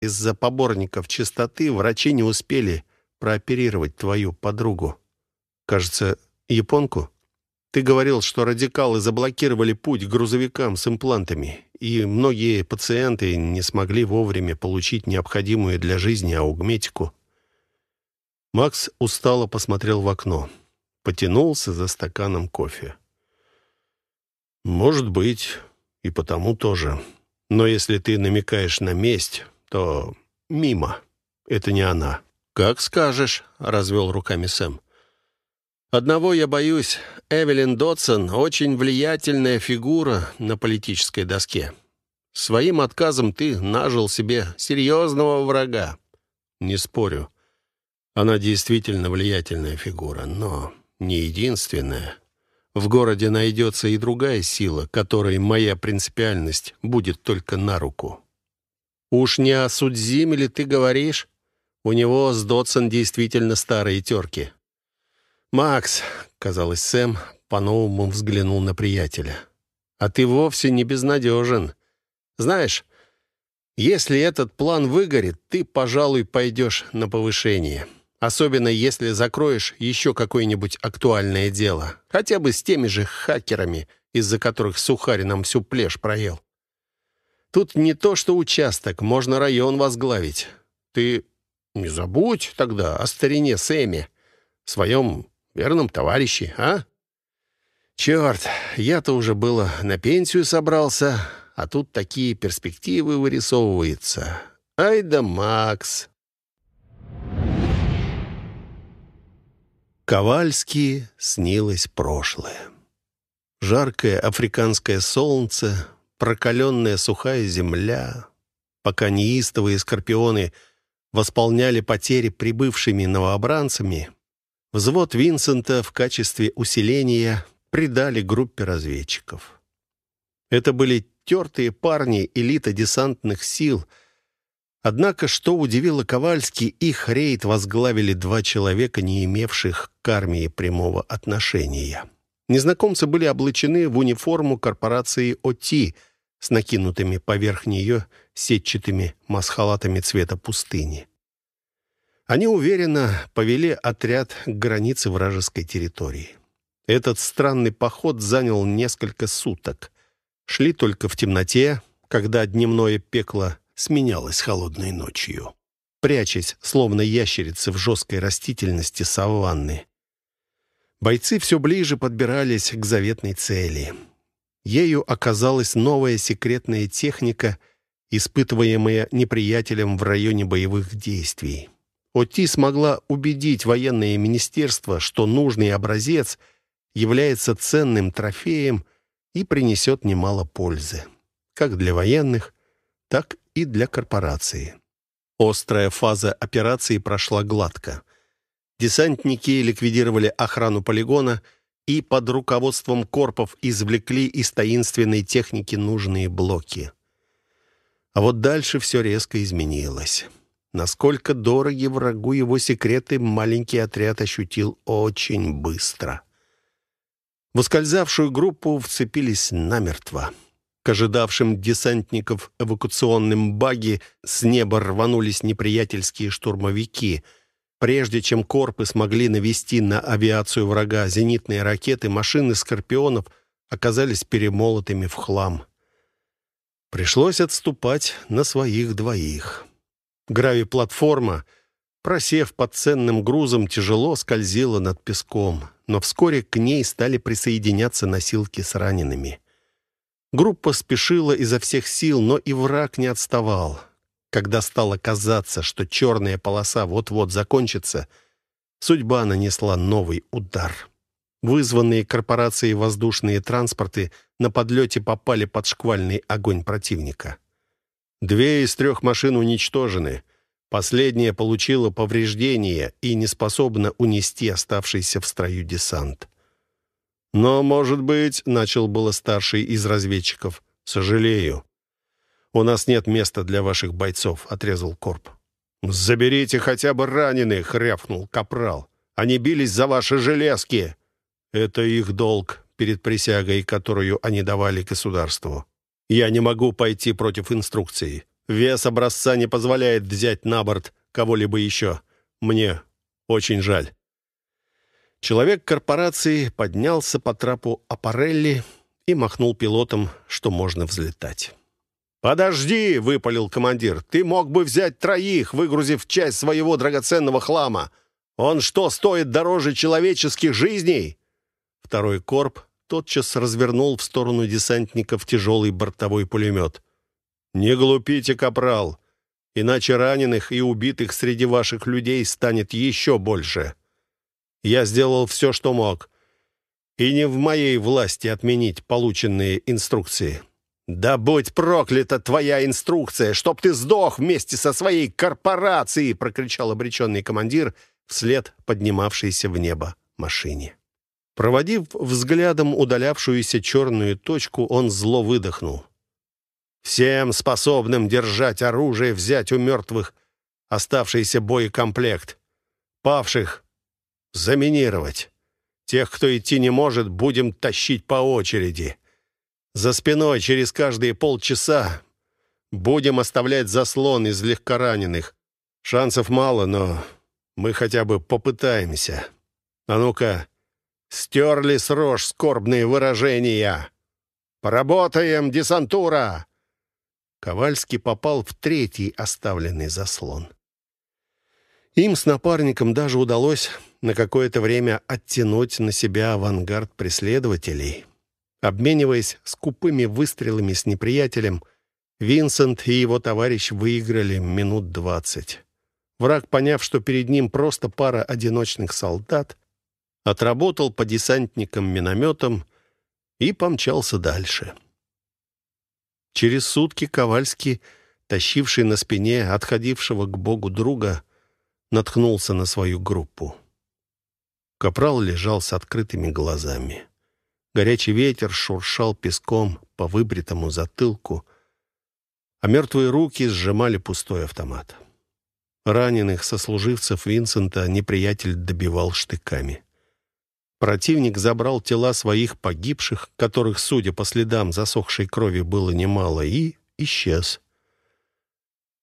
из-за поборников чистоты врачи не успели прооперировать твою подругу. Кажется, японку? Ты говорил, что радикалы заблокировали путь к грузовикам с имплантами, и многие пациенты не смогли вовремя получить необходимую для жизни аугметику. Макс устало посмотрел в окно. Потянулся за стаканом кофе. «Может быть, и потому тоже. Но если ты намекаешь на месть, то мимо. Это не она». «Как скажешь», — развел руками Сэм. «Одного я боюсь. Эвелин Дотсон — очень влиятельная фигура на политической доске. Своим отказом ты нажил себе серьезного врага. Не спорю. Она действительно влиятельная фигура, но не единственная. В городе найдется и другая сила, которой моя принципиальность будет только на руку. Уж не о Судзиме ли ты говоришь? У него с Дотсон действительно старые терки. «Макс», — казалось, Сэм по-новому взглянул на приятеля, «а ты вовсе не безнадежен. Знаешь, если этот план выгорит, ты, пожалуй, пойдешь на повышение». Особенно если закроешь еще какое-нибудь актуальное дело. Хотя бы с теми же хакерами, из-за которых Сухарь всю плешь проел. Тут не то что участок, можно район возглавить. Ты не забудь тогда о старине Сэме, своем верном товарище, а? Черт, я-то уже было на пенсию собрался, а тут такие перспективы вырисовываются. Ай да Макс, Ковальски снилось прошлое. Жаркое африканское солнце, прокаленная сухая земля, пока неистовые скорпионы восполняли потери прибывшими новобранцами, взвод Винсента в качестве усиления придали группе разведчиков. Это были тертые парни элита десантных сил — Однако, что удивило Ковальский, их рейд возглавили два человека, не имевших к армии прямого отношения. Незнакомцы были облачены в униформу корпорации ОТИ с накинутыми поверх нее сетчатыми масхалатами цвета пустыни. Они уверенно повели отряд к границе вражеской территории. Этот странный поход занял несколько суток. Шли только в темноте, когда дневное пекло сменялась холодной ночью, прячась, словно ящерицы в жесткой растительности саванны. Бойцы все ближе подбирались к заветной цели. Ею оказалась новая секретная техника, испытываемая неприятелем в районе боевых действий. Оти смогла убедить военное министерство, что нужный образец является ценным трофеем и принесет немало пользы, как для военных, так и для корпорации. Острая фаза операции прошла гладко. Десантники ликвидировали охрану полигона и под руководством корпов извлекли из таинственной техники нужные блоки. А вот дальше все резко изменилось. Насколько дороги врагу его секреты, маленький отряд ощутил очень быстро. В ускользавшую группу вцепились намертво. К ожидавшим десантников эвакуационным баги с неба рванулись неприятельские штурмовики. Прежде чем корпы смогли навести на авиацию врага зенитные ракеты, машины «Скорпионов» оказались перемолотыми в хлам. Пришлось отступать на своих двоих. Грави-платформа, просев под ценным грузом, тяжело скользила над песком, но вскоре к ней стали присоединяться носилки с ранеными. Группа спешила изо всех сил, но и враг не отставал. Когда стало казаться, что черная полоса вот-вот закончится, судьба нанесла новый удар. Вызванные корпорацией воздушные транспорты на подлете попали под шквальный огонь противника. Две из трех машин уничтожены. Последняя получила повреждения и не способна унести оставшийся в строю десант. «Но, может быть, — начал было старший из разведчиков, — сожалею. У нас нет места для ваших бойцов», — отрезал Корп. «Заберите хотя бы раненых», — рявкнул Капрал. «Они бились за ваши железки». «Это их долг перед присягой, которую они давали государству. Я не могу пойти против инструкции. Вес образца не позволяет взять на борт кого-либо еще. Мне очень жаль». Человек корпорации поднялся по трапу Аппарелли и махнул пилотом, что можно взлетать. «Подожди!» — выпалил командир. «Ты мог бы взять троих, выгрузив часть своего драгоценного хлама. Он что, стоит дороже человеческих жизней?» Второй корп тотчас развернул в сторону десантников тяжелый бортовой пулемет. «Не глупите, капрал, иначе раненых и убитых среди ваших людей станет еще больше. Я сделал все, что мог, и не в моей власти отменить полученные инструкции». «Да будь проклята твоя инструкция, чтоб ты сдох вместе со своей корпорацией!» прокричал обреченный командир вслед поднимавшейся в небо машине. Проводив взглядом удалявшуюся черную точку, он зло выдохнул. «Всем способным держать оружие взять у мертвых оставшийся боекомплект. Павших заминировать. Тех, кто идти не может, будем тащить по очереди. За спиной через каждые полчаса будем оставлять заслон из легкораненых. Шансов мало, но мы хотя бы попытаемся. А ну-ка, стерли с рож скорбные выражения. Поработаем, десантура!» Ковальский попал в третий оставленный заслон. Им с напарником даже удалось на какое-то время оттянуть на себя авангард преследователей. Обмениваясь скупыми выстрелами с неприятелем, Винсент и его товарищ выиграли минут двадцать. Враг, поняв, что перед ним просто пара одиночных солдат, отработал по десантникам-минометам и помчался дальше. Через сутки Ковальский, тащивший на спине отходившего к Богу друга, наткнулся на свою группу. Капрал лежал с открытыми глазами. Горячий ветер шуршал песком по выбритому затылку, а мертвые руки сжимали пустой автомат. Раненых сослуживцев Винсента неприятель добивал штыками. Противник забрал тела своих погибших, которых, судя по следам засохшей крови, было немало, и исчез.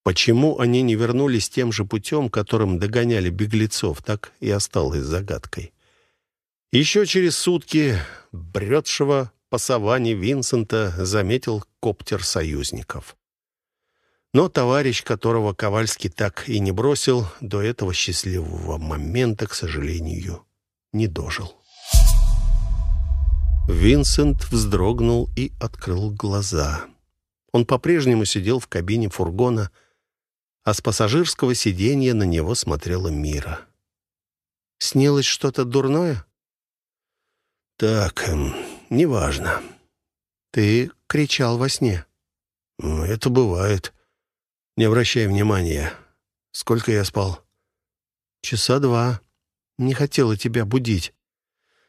Почему они не вернулись тем же путем, которым догоняли беглецов, так и осталось загадкой. Еще через сутки бредшего по саванне Винсента заметил коптер союзников. Но товарищ, которого Ковальский так и не бросил, до этого счастливого момента, к сожалению, не дожил. Винсент вздрогнул и открыл глаза. Он по-прежнему сидел в кабине фургона, а с пассажирского сиденья на него смотрела Мира. «Снилось что-то дурное?» «Так, эм, неважно». «Ты кричал во сне». «Это бывает. Не обращай внимания. Сколько я спал?» «Часа два. Не хотела тебя будить.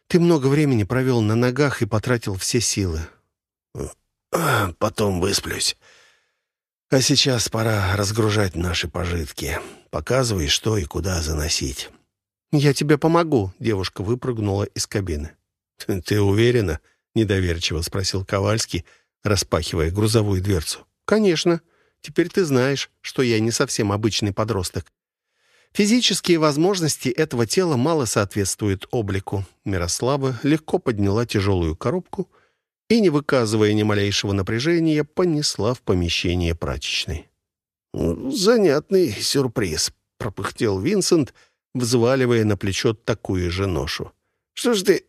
Ты много времени провел на ногах и потратил все силы». «Потом высплюсь. А сейчас пора разгружать наши пожитки. Показывай, что и куда заносить». «Я тебе помогу», — девушка выпрыгнула из кабины. «Ты уверена?» — недоверчиво спросил Ковальский, распахивая грузовую дверцу. «Конечно. Теперь ты знаешь, что я не совсем обычный подросток. Физические возможности этого тела мало соответствуют облику. Мирослава легко подняла тяжелую коробку и, не выказывая ни малейшего напряжения, понесла в помещение прачечной. «Занятный сюрприз», — пропыхтел Винсент, взваливая на плечо такую же ношу. «Что ж ты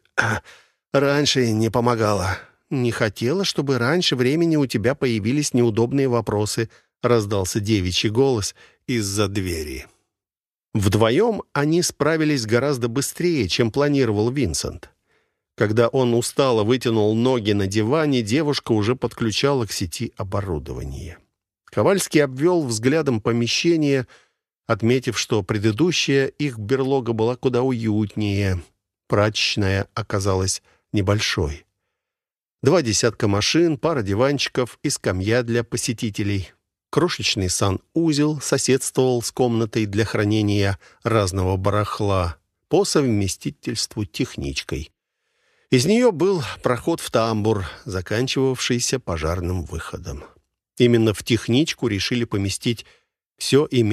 раньше не помогала. Не хотела, чтобы раньше времени у тебя появились неудобные вопросы, раздался девичий голос из-за двери. Вдвоем они справились гораздо быстрее, чем планировал Винсент. Когда он устало вытянул ноги на диване, девушка уже подключала к сети оборудование. Ковальский обвел взглядом помещение, отметив, что предыдущая их берлога была куда уютнее — Прачечная оказалась небольшой. Два десятка машин, пара диванчиков и скамья для посетителей. Крошечный санузел соседствовал с комнатой для хранения разного барахла, по совместительству техничкой. Из нее был проход в тамбур, заканчивавшийся пожарным выходом. Именно в техничку решили поместить все имевшееся